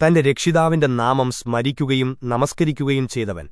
തന്റെ രക്ഷിതാവിന്റെ നാമം സ്മരിക്കുകയും നമസ്കരിക്കുകയും ചെയ്തവൻ.